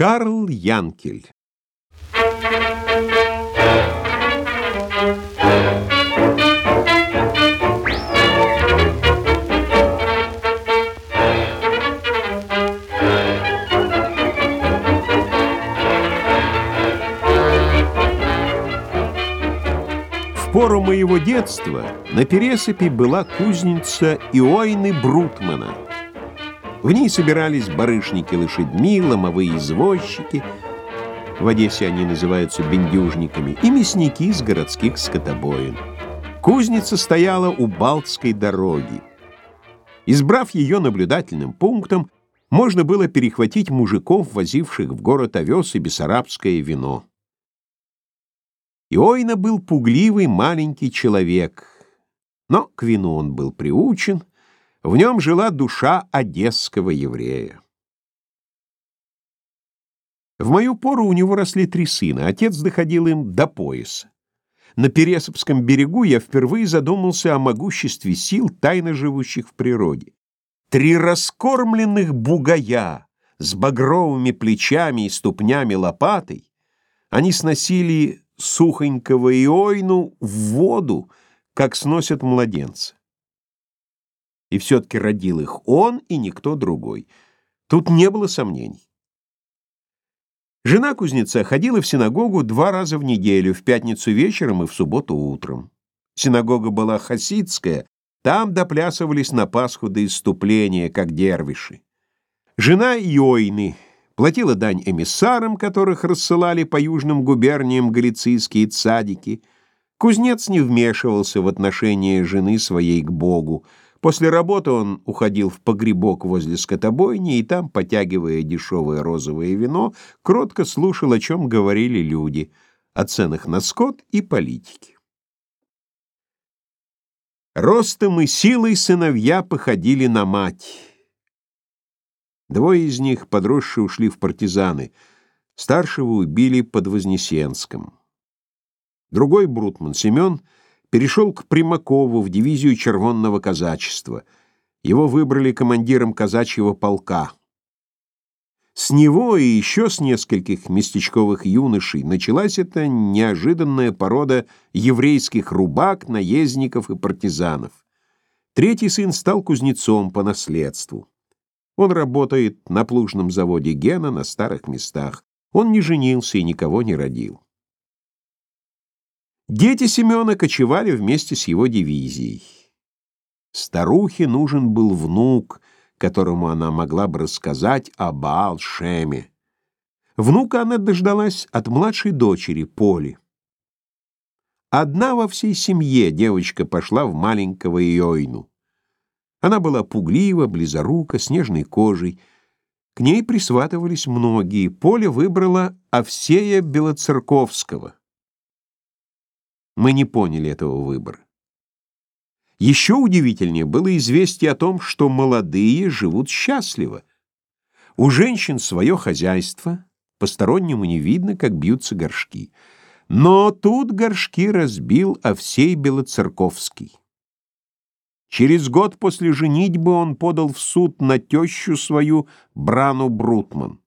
Карл Янкель В пору моего детства на Пересыпи была кузница Иойны Брутмана. В ней собирались барышники лошадьми, ломовые извозчики, в Одессе они называются бендюжниками, и мясники из городских скотобоин. Кузница стояла у Балтской дороги. Избрав ее наблюдательным пунктом, можно было перехватить мужиков, возивших в город овес и бессарабское вино. Иойна был пугливый маленький человек, но к вину он был приучен, в нем жила душа одесского еврея. В мою пору у него росли три сына, отец доходил им до пояса. На Пересопском берегу я впервые задумался о могуществе сил, тайно живущих в природе. Три раскормленных бугая с багровыми плечами и ступнями лопатой, они сносили сухонького Иойну в воду, как сносят младенца. И все-таки родил их он и никто другой. Тут не было сомнений. Жена кузнеца ходила в синагогу два раза в неделю, в пятницу вечером и в субботу утром. Синагога была хасидская, там доплясывались на Пасху до иступления, как дервиши. Жена Йойны платила дань эмиссарам, которых рассылали по южным губерниям галицийские цадики. Кузнец не вмешивался в отношения жены своей к Богу. После работы он уходил в погребок возле скотобойни и там, потягивая дешевое розовое вино, кротко слушал, о чем говорили люди, о ценах на скот и политике. Ростом и силой сыновья походили на мать. Двое из них, подросшие, ушли в партизаны. Старшего убили под Вознесенском. Другой Брутман, Семен, перешел к Примакову в дивизию червонного казачества. Его выбрали командиром казачьего полка. С него и еще с нескольких местечковых юношей началась эта неожиданная порода еврейских рубак, наездников и партизанов. Третий сын стал кузнецом по наследству. Он работает на плужном заводе Гена на старых местах. Он не женился и никого не родил. Дети Семена кочевали вместе с его дивизией. Старухе нужен был внук, которому она могла бы рассказать о Баал-Шеме. Внука она дождалась от младшей дочери, Поли. Одна во всей семье девочка пошла в маленького Йойну. Она была пуглива, близорука, с нежной кожей. К ней присватывались многие. Поле выбрала Овсея Белоцерковского. Мы не поняли этого выбора. Еще удивительнее было известие о том, что молодые живут счастливо. У женщин свое хозяйство, постороннему не видно, как бьются горшки. Но тут горшки разбил Овсей Белоцерковский. Через год после женитьбы он подал в суд на тещу свою Брану Брутман.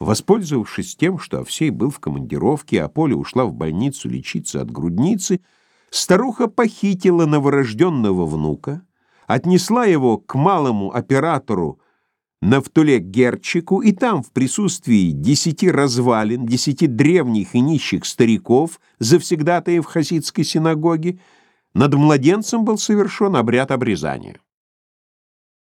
Воспользовавшись тем, что Овсей был в командировке, а Поля ушла в больницу лечиться от грудницы, старуха похитила новорожденного внука, отнесла его к малому оператору Нафтуле Герчику, и там, в присутствии десяти развалин, десяти древних и нищих стариков, завсегдатаев хасидской синагоги, над младенцем был совершен обряд обрезания.